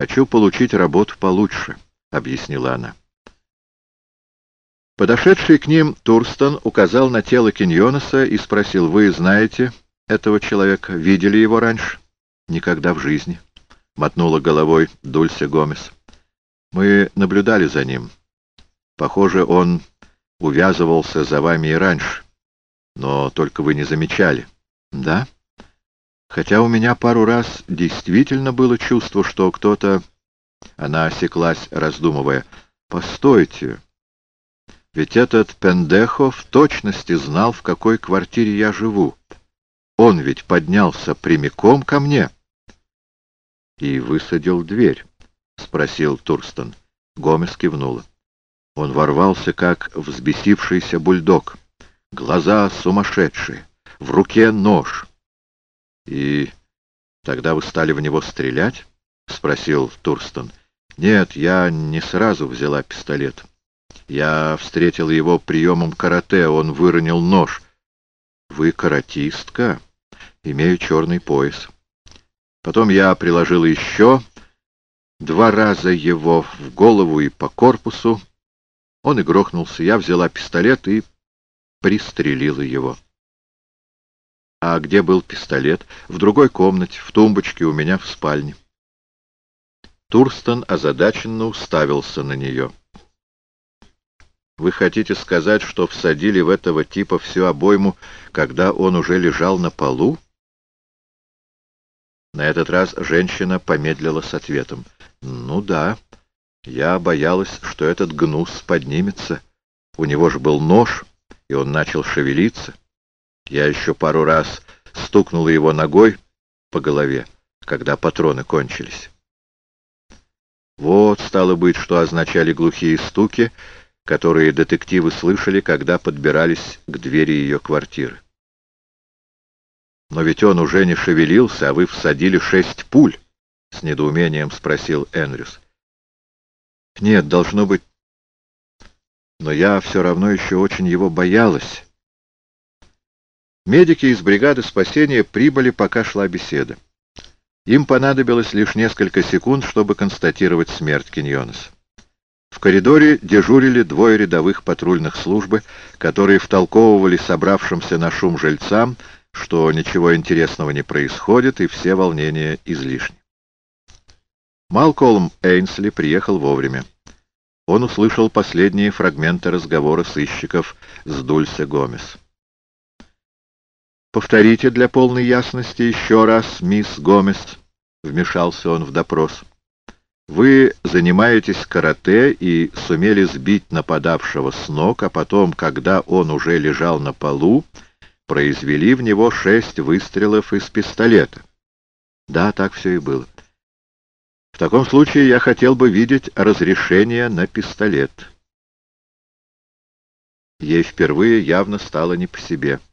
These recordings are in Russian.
«Хочу получить работу получше», — объяснила она. Подошедший к ним Турстон указал на тело Киньонеса и спросил, «Вы знаете этого человека? Видели его раньше?» «Никогда в жизни», — мотнула головой Дульсе Гомес. «Мы наблюдали за ним. Похоже, он увязывался за вами и раньше, но только вы не замечали». «Да?» Хотя у меня пару раз действительно было чувство, что кто-то... Она осеклась, раздумывая. «Постойте, ведь этот Пендехо в точности знал, в какой квартире я живу. Он ведь поднялся прямиком ко мне». «И высадил дверь?» — спросил Турстон. Гомес кивнула. Он ворвался, как взбесившийся бульдог. Глаза сумасшедшие, в руке нож. «И тогда вы стали в него стрелять?» — спросил Турстон. «Нет, я не сразу взяла пистолет. Я встретил его приемом карате, он выронил нож. Вы каратистка? Имею черный пояс. Потом я приложил еще два раза его в голову и по корпусу. Он и грохнулся. Я взяла пистолет и пристрелила его. А где был пистолет? В другой комнате, в тумбочке у меня в спальне. Турстон озадаченно уставился на нее. «Вы хотите сказать, что всадили в этого типа всю обойму, когда он уже лежал на полу?» На этот раз женщина помедлила с ответом. «Ну да, я боялась, что этот гнус поднимется. У него же был нож, и он начал шевелиться». Я еще пару раз стукнула его ногой по голове, когда патроны кончились. Вот, стало быть, что означали глухие стуки, которые детективы слышали, когда подбирались к двери ее квартиры. «Но ведь он уже не шевелился, а вы всадили шесть пуль», — с недоумением спросил Энрюс. «Нет, должно быть, но я все равно еще очень его боялась». Медики из бригады спасения прибыли, пока шла беседа. Им понадобилось лишь несколько секунд, чтобы констатировать смерть Киньонеса. В коридоре дежурили двое рядовых патрульных службы, которые втолковывали собравшимся на шум жильцам, что ничего интересного не происходит и все волнения излишни. Малколм Эйнсли приехал вовремя. Он услышал последние фрагменты разговора сыщиков с Дульсе Гомес. «Повторите для полной ясности еще раз, мисс Гомес», — вмешался он в допрос. «Вы занимаетесь карате и сумели сбить нападавшего с ног, а потом, когда он уже лежал на полу, произвели в него шесть выстрелов из пистолета». «Да, так все и было». «В таком случае я хотел бы видеть разрешение на пистолет». Ей впервые явно стало не по себе —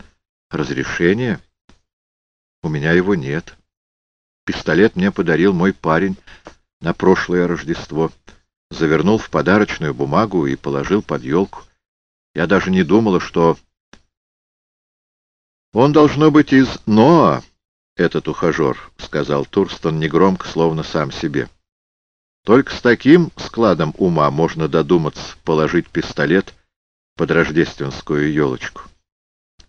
Разрешение? У меня его нет. Пистолет мне подарил мой парень на прошлое Рождество. Завернул в подарочную бумагу и положил под елку. Я даже не думала, что... Он должно быть из Ноа, этот ухажер, — сказал Турстон негромко, словно сам себе. Только с таким складом ума можно додуматься положить пистолет под рождественскую елочку.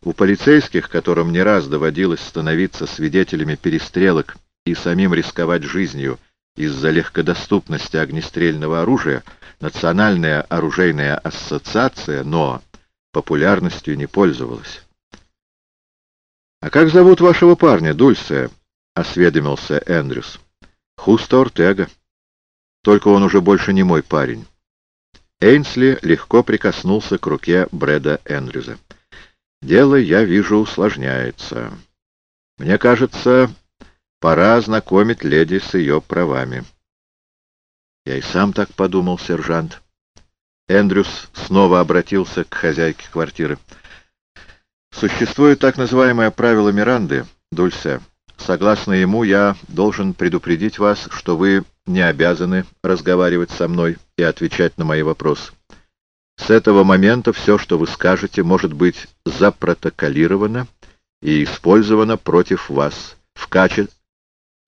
У полицейских, которым не раз доводилось становиться свидетелями перестрелок и самим рисковать жизнью из-за легкодоступности огнестрельного оружия, Национальная оружейная ассоциация, но популярностью не пользовалась. «А как зовут вашего парня, Дульсе?» — осведомился Эндрюс. «Хусто Ортега. Только он уже больше не мой парень». Эйнсли легко прикоснулся к руке Брэда Эндрюза. Дело, я вижу, усложняется. Мне кажется, пора ознакомить леди с ее правами. Я и сам так подумал, сержант. Эндрюс снова обратился к хозяйке квартиры. Существует так называемое правило Миранды, Дульсе. Согласно ему, я должен предупредить вас, что вы не обязаны разговаривать со мной и отвечать на мои вопросы. С этого момента все, что вы скажете, может быть запротоколировано и использовано против вас в качестве...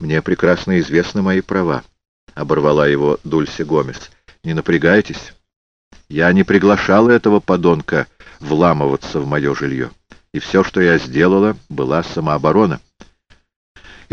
Мне прекрасно известны мои права. — оборвала его Дульси Гомес. «Не напрягайтесь. Я не приглашала этого подонка вламываться в мое жилье, и все, что я сделала, была самооборона».